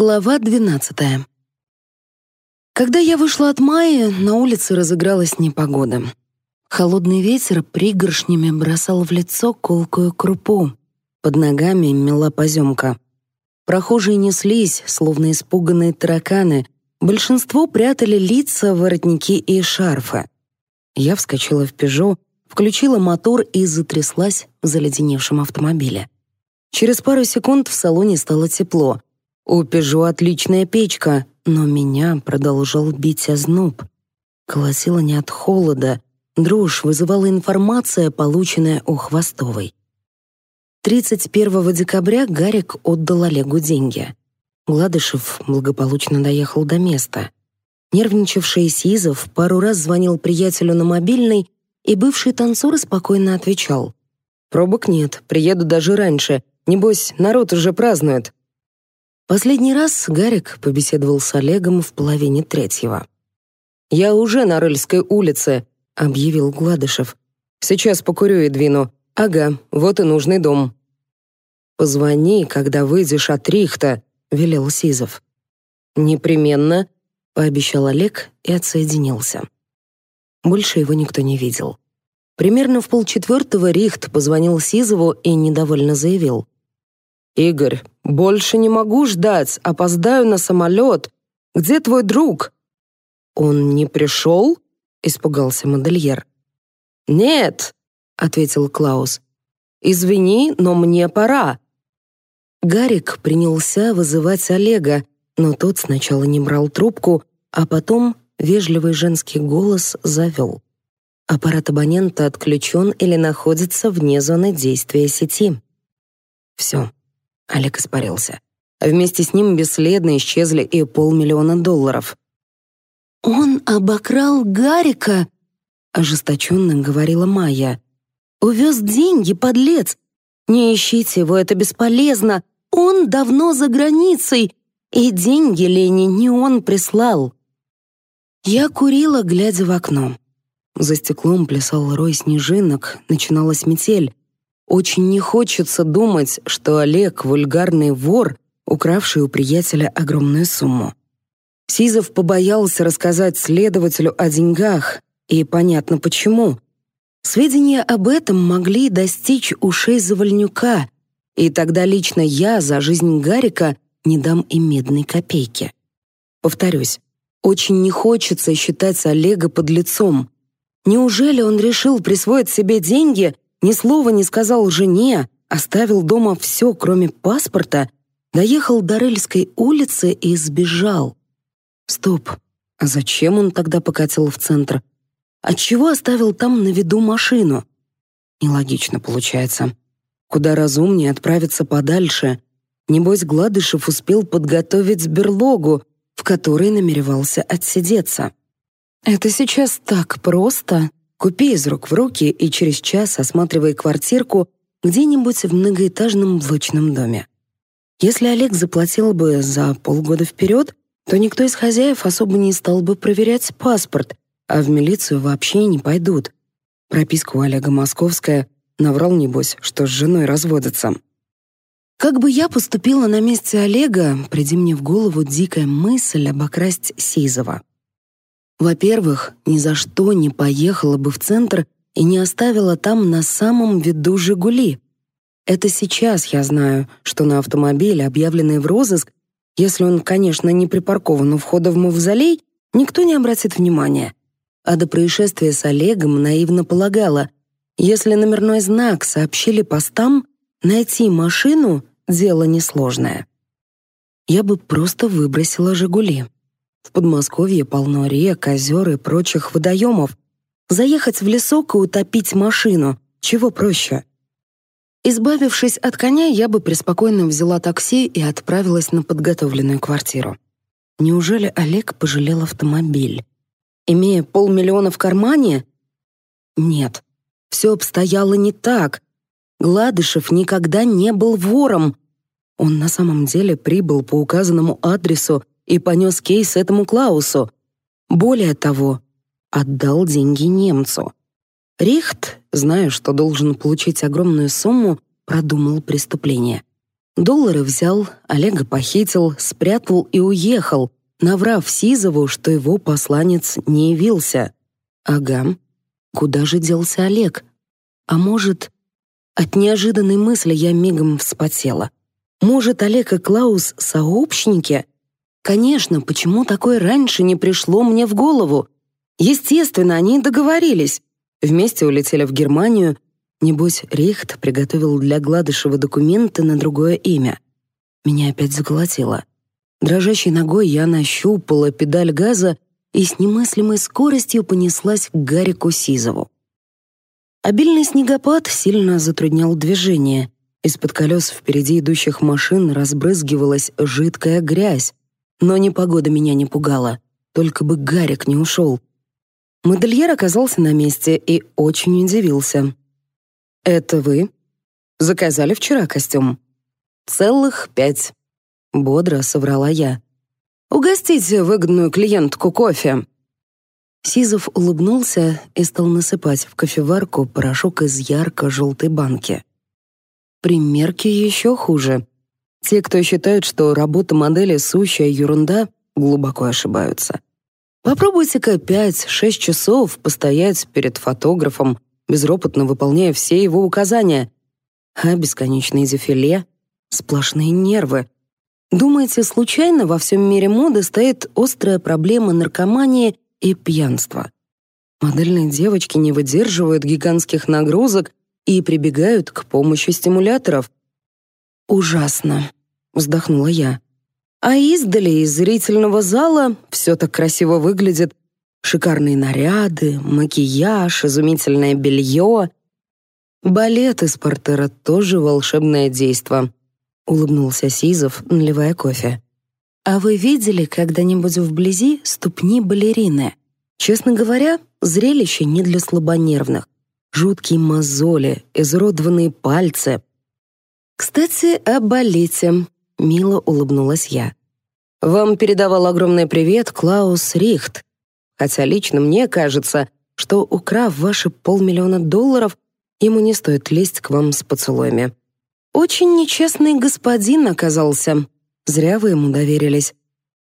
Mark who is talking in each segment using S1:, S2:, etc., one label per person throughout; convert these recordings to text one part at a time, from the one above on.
S1: Глава 12. Когда я вышла от Майи, на улице разыгралась непогода. Холодный ветер пригоршнями бросал в лицо колкую крупу. Под ногами мела поземка. Прохожие неслись, словно испуганные тараканы. Большинство прятали лица, воротники и шарфы. Я вскочила в «Пежо», включила мотор и затряслась в заледеневшем автомобиле. Через пару секунд в салоне стало тепло — у «Пежо» отличная печка, но меня продолжал бить озноб. Колосило не от холода, дрожь вызывала информация, полученная у Хвостовой. 31 декабря Гарик отдал Олегу деньги. Гладышев благополучно доехал до места. Нервничавший Сизов пару раз звонил приятелю на мобильный, и бывший танцор спокойно отвечал. «Пробок нет, приеду даже раньше. Небось, народ уже празднует. Последний раз Гарик побеседовал с Олегом в половине третьего. «Я уже на Рыльской улице», — объявил Гладышев. «Сейчас покурю и двину. Ага, вот и нужный дом». «Позвони, когда выйдешь от Рихта», — велел Сизов. «Непременно», — пообещал Олег и отсоединился. Больше его никто не видел. Примерно в полчетвертого Рихт позвонил Сизову и недовольно заявил — «Игорь, больше не могу ждать, опоздаю на самолет. Где твой друг?» «Он не пришел?» — испугался модельер. «Нет», — ответил Клаус. «Извини, но мне пора». Гарик принялся вызывать Олега, но тот сначала не брал трубку, а потом вежливый женский голос завел. Аппарат абонента отключен или находится вне зоны действия сети. Все. Олег испарился. Вместе с ним бесследно исчезли и полмиллиона долларов. «Он обокрал Гарика!» — ожесточенно говорила Майя. «Увез деньги, подлец! Не ищите его, это бесполезно! Он давно за границей, и деньги Лене не он прислал!» Я курила, глядя в окно. За стеклом плясал рой снежинок, начиналась метель. Очень не хочется думать, что Олег — вульгарный вор, укравший у приятеля огромную сумму. Сизов побоялся рассказать следователю о деньгах, и понятно почему. Сведения об этом могли достичь ушей Завальнюка, и тогда лично я за жизнь Гарика не дам и медной копейки. Повторюсь, очень не хочется считать Олега под лицом. Неужели он решил присвоить себе деньги — ни слова не сказал жене, оставил дома все, кроме паспорта, доехал до Рельской улицы и сбежал. Стоп, а зачем он тогда покатил в центр? Отчего оставил там на виду машину? Нелогично получается. Куда разумнее отправиться подальше. Небось, Гладышев успел подготовить берлогу, в которой намеревался отсидеться. Это сейчас так просто. Купи из рук в руки и через час осматривай квартирку где-нибудь в многоэтажном блочном доме. Если Олег заплатил бы за полгода вперед, то никто из хозяев особо не стал бы проверять паспорт, а в милицию вообще не пойдут. Прописка у Олега московская, наврал, небось, что с женой разводится. Как бы я поступила на месте Олега, приди мне в голову дикая мысль обокрасть Сизова. Во-первых, ни за что не поехала бы в центр и не оставила там на самом виду «Жигули». Это сейчас я знаю, что на автомобиле, объявленный в розыск, если он, конечно, не припаркован у входа в мавзолей, никто не обратит внимания. А до происшествия с Олегом наивно полагала, если номерной знак сообщили постам, найти машину — дело несложное. Я бы просто выбросила «Жигули». В Подмосковье полно рек, озер и прочих водоемов. Заехать в лесок и утопить машину. Чего проще? Избавившись от коня, я бы преспокойно взяла такси и отправилась на подготовленную квартиру. Неужели Олег пожалел автомобиль? Имея полмиллиона в кармане? Нет, все обстояло не так. Гладышев никогда не был вором. Он на самом деле прибыл по указанному адресу и понес кейс этому Клаусу. Более того, отдал деньги немцу. Рихт, зная, что должен получить огромную сумму, продумал преступление. Доллары взял, Олега похитил, спрятал и уехал, наврав Сизову, что его посланец не явился. Ага, куда же делся Олег? А может... От неожиданной мысли я мигом вспотела. Может, Олег и Клаус — сообщники — Конечно, почему такое раньше не пришло мне в голову? Естественно, они договорились. Вместе улетели в Германию. Небось, Рихт приготовил для Гладышева документы на другое имя. Меня опять заколотило. Дрожащей ногой я нащупала педаль газа и с немыслимой скоростью понеслась к Гарику Сизову. Обильный снегопад сильно затруднял движение. Из-под колес впереди идущих машин разбрызгивалась жидкая грязь. Но непогода меня не пугала, только бы Гарик не ушел. Модельер оказался на месте и очень удивился. «Это вы?» «Заказали вчера костюм». «Целых пять», — бодро соврала я. «Угостите выгодную клиентку кофе». Сизов улыбнулся и стал насыпать в кофеварку порошок из ярко-желтой банки. Примерки еще хуже. Те, кто считают, что работа модели — сущая ерунда, глубоко ошибаются. Попробуйте-ка 5-6 часов постоять перед фотографом, безропотно выполняя все его указания. А бесконечные дефиле — сплошные нервы. Думаете, случайно во всем мире моды стоит острая проблема наркомании и пьянства? Модельные девочки не выдерживают гигантских нагрузок и прибегают к помощи стимуляторов — «Ужасно», — вздохнула я. А издали из зрительного зала все так красиво выглядит. Шикарные наряды, макияж, изумительное белье. Балет из портера тоже волшебное действо, улыбнулся Сизов, наливая кофе. А вы видели когда-нибудь вблизи ступни балерины? Честно говоря, зрелище не для слабонервных. Жуткие мозоли, изуродованные пальцы, «Кстати, о балете», — мило улыбнулась я. «Вам передавал огромный привет Клаус Рихт, хотя лично мне кажется, что, украв ваши полмиллиона долларов, ему не стоит лезть к вам с поцелуями. Очень нечестный господин оказался. Зря вы ему доверились.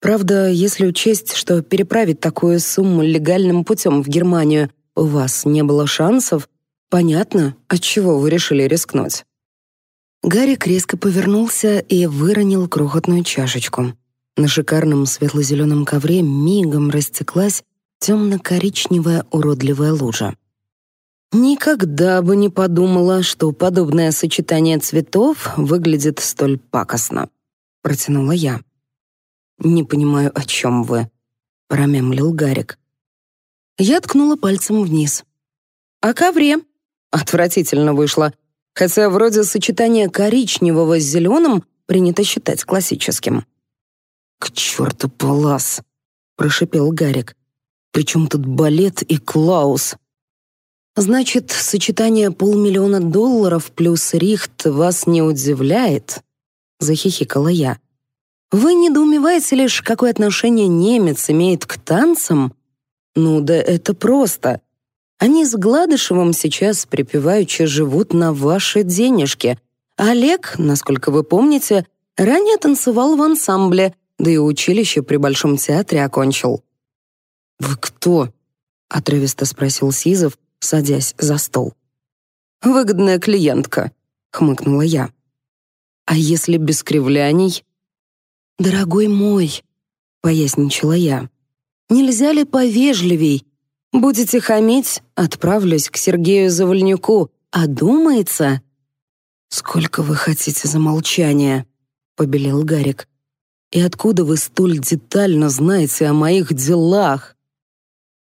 S1: Правда, если учесть, что переправить такую сумму легальным путем в Германию у вас не было шансов, понятно, отчего вы решили рискнуть. Гарик резко повернулся и выронил крохотную чашечку. На шикарном светло-зеленом ковре мигом растеклась темно-коричневая уродливая лужа. Никогда бы не подумала, что подобное сочетание цветов выглядит столь пакостно, протянула я. Не понимаю, о чем вы, промямлил Гарик. Я ткнула пальцем вниз. О ковре. Отвратительно вышло хотя вроде сочетание коричневого с зеленым принято считать классическим. «К черту Палас!» — прошипел Гарик. «Причем тут балет и Клаус?» «Значит, сочетание полмиллиона долларов плюс рихт вас не удивляет?» — захихикала я. «Вы недоумеваете лишь, какое отношение немец имеет к танцам?» «Ну да это просто. Они с Гладышевым сейчас припеваючи живут на ваши денежки. Олег, насколько вы помните, ранее танцевал в ансамбле, да и училище при Большом театре окончил. «Вы кто?» — отрывисто спросил Сизов, садясь за стол. «Выгодная клиентка», — хмыкнула я. «А если без кривляний?» «Дорогой мой», — поясничала я, — «нельзя ли повежливей Будете хамить, отправлюсь к Сергею Завальнюку, а думается... «Сколько вы хотите за молчание? — побелел Гарик. «И откуда вы столь детально знаете о моих делах?»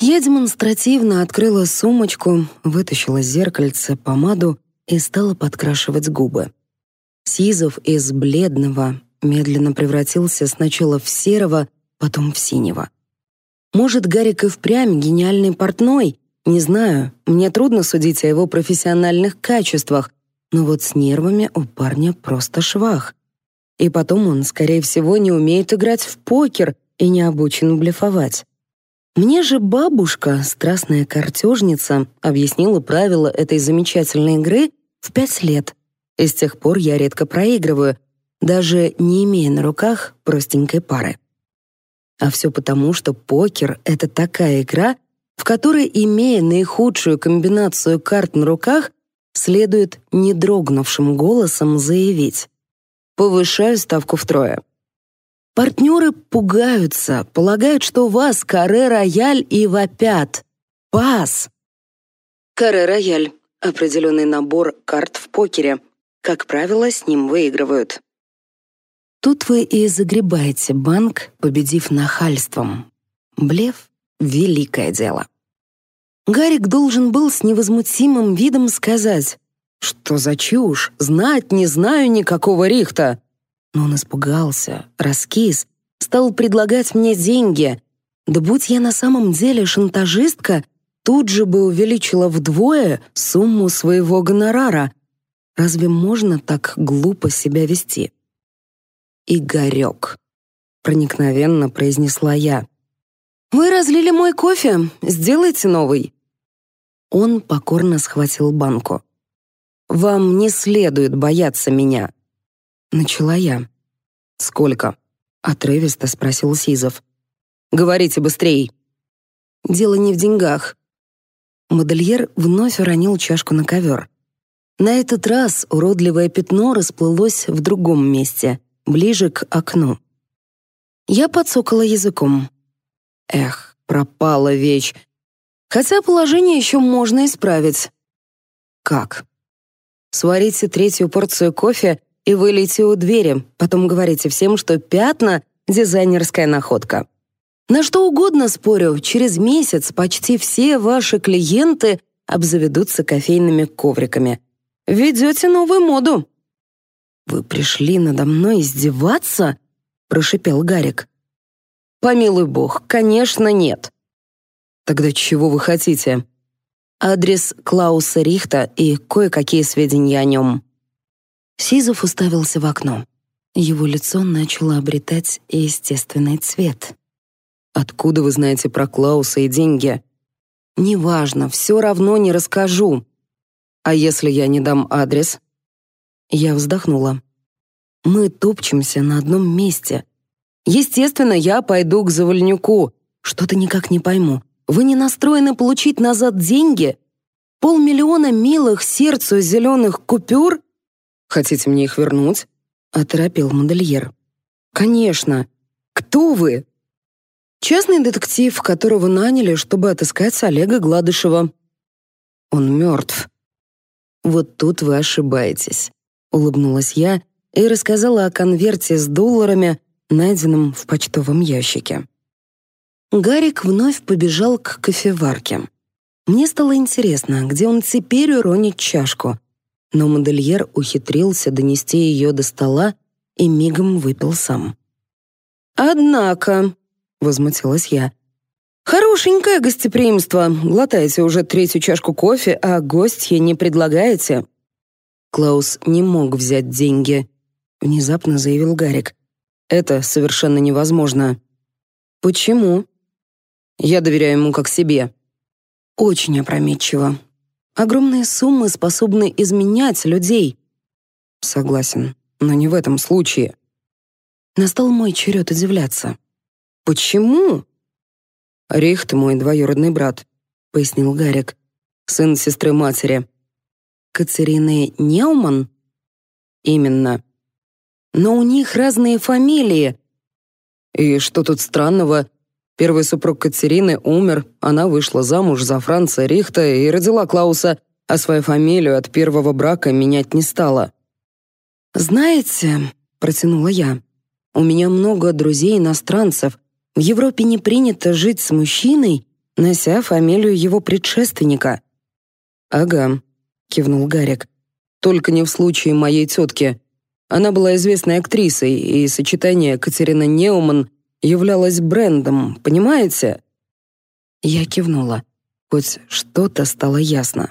S1: Я демонстративно открыла сумочку, вытащила зеркальце, помаду и стала подкрашивать губы. Сизов из бледного медленно превратился сначала в серого, потом в синего — может, Гарик и впрямь гениальный портной? Не знаю, мне трудно судить о его профессиональных качествах, но вот с нервами у парня просто швах. И потом он, скорее всего, не умеет играть в покер и не обучен блефовать. Мне же бабушка, страстная картежница, объяснила правила этой замечательной игры в пять лет. И с тех пор я редко проигрываю, даже не имея на руках простенькой пары. А все потому, что покер — это такая игра, в которой, имея наихудшую комбинацию карт на руках, следует недрогнувшим голосом заявить «Повышаю ставку втрое». Партнеры пугаются, полагают, что у вас каре-рояль и вопят. Пас! Каре-рояль — определенный набор карт в покере. Как правило, с ним выигрывают. Тут вы и загребаете банк, победив нахальством. Блев, — великое дело. Гарик должен был с невозмутимым видом сказать «Что за чушь? Знать не знаю никакого рихта!» Но он испугался, раскис, стал предлагать мне деньги. Да будь я на самом деле шантажистка, тут же бы увеличила вдвое сумму своего гонорара. Разве можно так глупо себя вести? Игорек», — проникновенно произнесла я. «Вы разлили мой кофе. Сделайте новый». Он покорно схватил банку. «Вам не следует бояться меня», — начала я. «Сколько?» — отрывисто спросил Сизов. «Говорите быстрей». «Дело не в деньгах». Модельер вновь уронил чашку на ковер. На этот раз уродливое пятно расплылось в другом месте — ближе к окну. Я подсокала языком. Эх, пропала вещь. Хотя положение еще можно исправить. Как? Сварите третью порцию кофе и вылейте у двери, потом говорите всем, что пятна — дизайнерская находка. На что угодно спорю, через месяц почти все ваши клиенты обзаведутся кофейными ковриками. Ведете новую моду. «Вы пришли надо мной издеваться?» — прошипел Гарик. «Помилуй бог, конечно, нет». «Тогда чего вы хотите?» Адрес Клауса Рихта и кое-какие сведения о нем. Сизов уставился в окно. Его лицо начало обретать естественный цвет. «Откуда вы знаете про Клауса и деньги?» «Неважно, все равно не расскажу». «А если я не дам адрес?» Я вздохнула. Мы топчемся на одном месте. Естественно, я пойду к Завальнюку. Что-то никак не пойму. Вы не настроены получить назад деньги? Полмиллиона милых сердцу зеленых купюр? Хотите мне их вернуть? Оторопил модельер. Конечно. Кто вы? Частный детектив, которого наняли, чтобы отыскать Олега Гладышева. Он мертв. Вот тут вы ошибаетесь улыбнулась я и рассказала о конверте с долларами, найденном в почтовом ящике. Гарик вновь побежал к кофеварке. Мне стало интересно, где он теперь уронит чашку. Но модельер ухитрился донести ее до стола и мигом выпил сам. «Однако», — возмутилась я, — «хорошенькое гостеприимство. Глотаете уже третью чашку кофе, а гостье не предлагаете. Клаус не мог взять деньги, внезапно заявил Гарик. Это совершенно невозможно. Почему? Я доверяю ему как себе. Очень опрометчиво. Огромные суммы способны изменять людей. Согласен, но не в этом случае. Настал мой черед удивляться. Почему? Рихт мой двоюродный брат, пояснил Гарик. Сын сестры матери. Кацерины Неуман? Именно. Но у них разные фамилии. И что тут странного? Первый супруг Катерины умер, она вышла замуж за Франца Рихта и родила Клауса, а свою фамилию от первого брака менять не стала. «Знаете», — протянула я, — «у меня много друзей-иностранцев. В Европе не принято жить с мужчиной, нося фамилию его предшественника». «Ага», кивнул Гарик. Только не в случае моей тетки. Она была известной актрисой, и сочетание Катерина Неуман являлось брендом, понимаете? Я кивнула. Хоть что-то стало ясно.